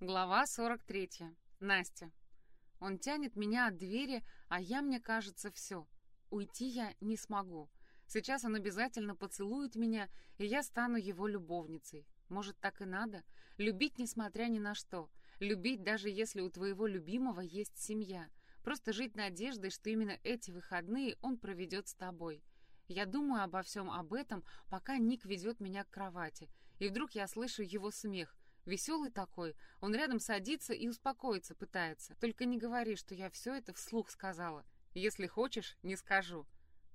Глава 43. Настя. Он тянет меня от двери, а я, мне кажется, все. Уйти я не смогу. Сейчас он обязательно поцелует меня, и я стану его любовницей. Может, так и надо? Любить, несмотря ни на что. Любить, даже если у твоего любимого есть семья. Просто жить надеждой, что именно эти выходные он проведет с тобой. Я думаю обо всем об этом, пока Ник ведет меня к кровати. И вдруг я слышу его смех — Веселый такой. Он рядом садится и успокоиться пытается. Только не говори, что я все это вслух сказала. Если хочешь, не скажу.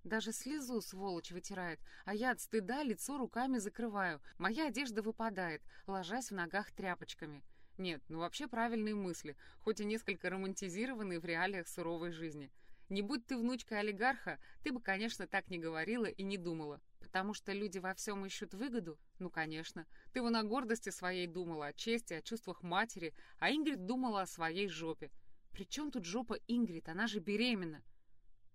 Даже слезу, сволочь, вытирает, а я от стыда лицо руками закрываю. Моя одежда выпадает, ложась в ногах тряпочками. Нет, ну вообще правильные мысли, хоть и несколько романтизированные в реалиях суровой жизни. Не будь ты внучкой олигарха, ты бы, конечно, так не говорила и не думала. Потому что люди во всем ищут выгоду? Ну, конечно. Ты вон о гордости своей думала, о чести, о чувствах матери, а Ингрид думала о своей жопе. При чем тут жопа Ингрид? Она же беременна.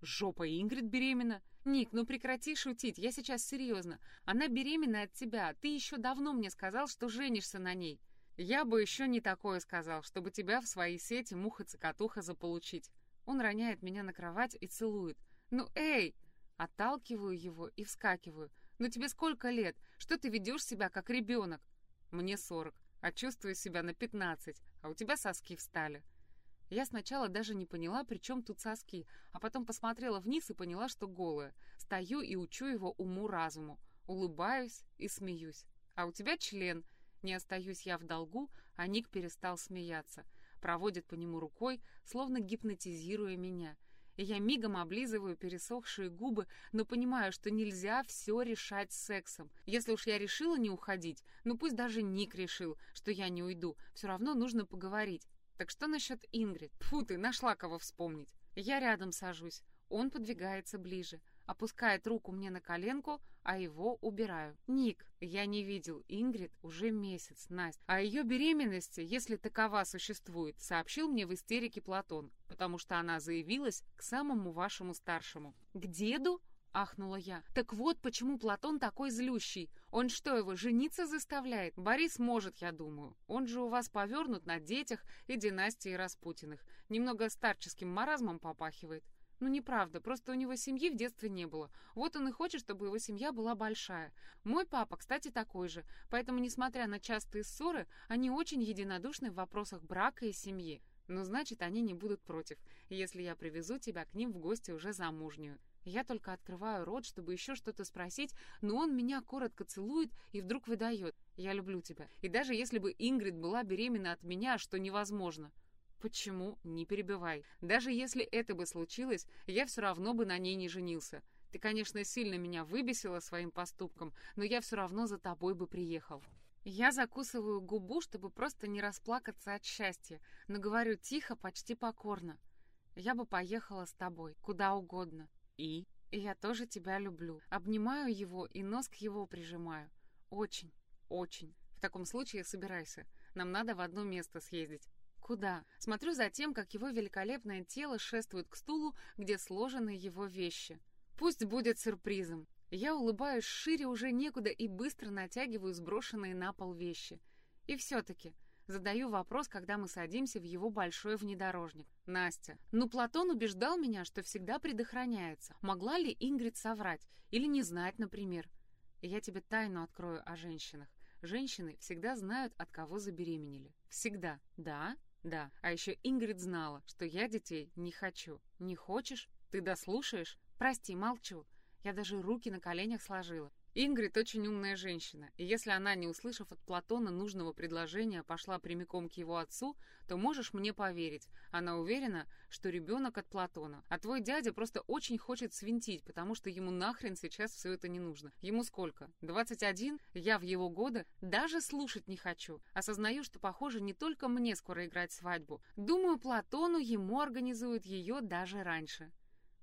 Жопа Ингрид беременна? Ник, ну прекрати шутить, я сейчас серьезно. Она беременна от тебя, ты еще давно мне сказал, что женишься на ней. Я бы еще не такое сказал, чтобы тебя в свои сети муха-цокотуха заполучить. Он роняет меня на кровать и целует. Ну, эй! Отталкиваю его и вскакиваю. «Ну тебе сколько лет? Что ты ведешь себя как ребенок?» «Мне сорок, а чувствую себя на пятнадцать, а у тебя соски встали». Я сначала даже не поняла, при чем тут соски, а потом посмотрела вниз и поняла, что голая. Стою и учу его уму-разуму. Улыбаюсь и смеюсь. «А у тебя член?» Не остаюсь я в долгу, а Ник перестал смеяться. Проводит по нему рукой, словно гипнотизируя меня и я мигом облизываю пересохшие губы, но понимаю, что нельзя все решать сексом. Если уж я решила не уходить, ну пусть даже Ник решил, что я не уйду, все равно нужно поговорить. Так что насчет Ингрид? Фу ты, нашла кого вспомнить. Я рядом сажусь, он подвигается ближе опускает руку мне на коленку, а его убираю. «Ник, я не видел Ингрид уже месяц, Настя. О ее беременности, если такова существует, сообщил мне в истерике Платон, потому что она заявилась к самому вашему старшему». «К деду?» — ахнула я. «Так вот, почему Платон такой злющий. Он что, его жениться заставляет? Борис может, я думаю. Он же у вас повернут на детях и династии Распутиных. Немного старческим маразмом попахивает. Ну, неправда, просто у него семьи в детстве не было. Вот он и хочет, чтобы его семья была большая. Мой папа, кстати, такой же. Поэтому, несмотря на частые ссоры, они очень единодушны в вопросах брака и семьи. Ну, значит, они не будут против, если я привезу тебя к ним в гости уже замужнюю. Я только открываю рот, чтобы еще что-то спросить, но он меня коротко целует и вдруг выдает. «Я люблю тебя». И даже если бы Ингрид была беременна от меня, что невозможно, Почему? Не перебивай. Даже если это бы случилось, я все равно бы на ней не женился. Ты, конечно, сильно меня выбесила своим поступком, но я все равно за тобой бы приехал. Я закусываю губу, чтобы просто не расплакаться от счастья, но говорю тихо, почти покорно. Я бы поехала с тобой, куда угодно. И? И я тоже тебя люблю. Обнимаю его и нос к его прижимаю. Очень, очень. В таком случае собирайся. Нам надо в одно место съездить. Куда? Смотрю за тем, как его великолепное тело шествует к стулу, где сложены его вещи. Пусть будет сюрпризом. Я улыбаюсь шире уже некуда и быстро натягиваю сброшенные на пол вещи. И все-таки задаю вопрос, когда мы садимся в его большой внедорожник. Настя, ну Платон убеждал меня, что всегда предохраняется. Могла ли Ингрид соврать? Или не знать, например? Я тебе тайну открою о женщинах. Женщины всегда знают, от кого забеременели. Всегда. Да? Да, а еще Ингрид знала, что я детей не хочу. Не хочешь? Ты дослушаешь? Прости, молчу. Я даже руки на коленях сложила. Ингрид очень умная женщина, и если она, не услышав от Платона нужного предложения, пошла прямиком к его отцу, то можешь мне поверить. Она уверена, что ребенок от Платона. А твой дядя просто очень хочет свинтить, потому что ему нахрен сейчас все это не нужно. Ему сколько? 21? Я в его годы даже слушать не хочу. Осознаю, что, похоже, не только мне скоро играть свадьбу. Думаю, Платону ему организуют ее даже раньше.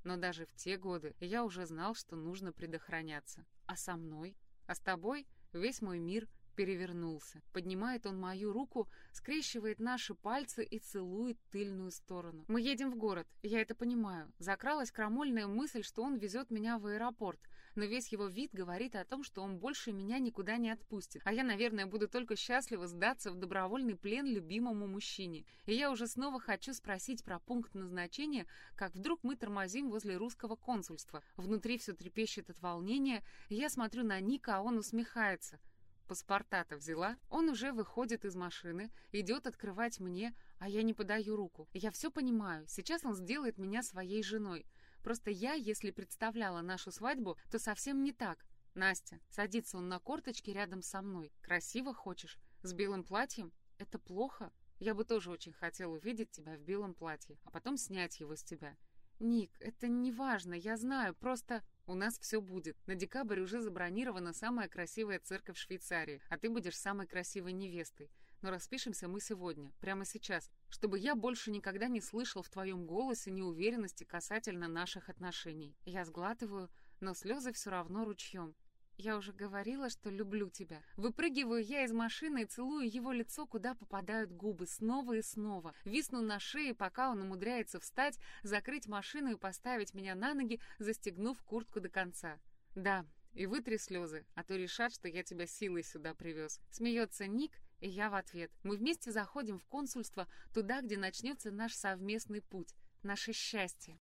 Но даже в те годы я уже знал, что нужно предохраняться. А со мной? А с тобой весь мой мир перевернулся. Поднимает он мою руку, скрещивает наши пальцы и целует тыльную сторону. Мы едем в город, я это понимаю. Закралась крамольная мысль, что он везет меня в аэропорт. Но весь его вид говорит о том, что он больше меня никуда не отпустит, а я, наверное, буду только счастлива сдаться в добровольный плен любимому мужчине. И я уже снова хочу спросить про пункт назначения, как вдруг мы тормозим возле русского консульства. Внутри все трепещет от волнения, я смотрю на Ника, а он усмехается. Паспорта-то взяла. Он уже выходит из машины, идет открывать мне, а я не подаю руку. Я все понимаю. Сейчас он сделает меня своей женой. Просто я, если представляла нашу свадьбу, то совсем не так. Настя, садится он на корточки рядом со мной. Красиво хочешь? С белым платьем? Это плохо? Я бы тоже очень хотел увидеть тебя в белом платье, а потом снять его с тебя. Ник, это не важно, я знаю, просто... У нас все будет. На декабрь уже забронирована самая красивая церковь Швейцарии, а ты будешь самой красивой невестой. Но распишемся мы сегодня, прямо сейчас, чтобы я больше никогда не слышал в твоем голосе неуверенности касательно наших отношений. Я сглатываю, но слезы все равно ручьем. Я уже говорила, что люблю тебя. Выпрыгиваю я из машины и целую его лицо, куда попадают губы, снова и снова. Висну на шее, пока он умудряется встать, закрыть машину и поставить меня на ноги, застегнув куртку до конца. Да, и вытри слезы, а то решат, что я тебя силой сюда привез. Смеется Ник, и я в ответ. Мы вместе заходим в консульство, туда, где начнется наш совместный путь, наше счастье.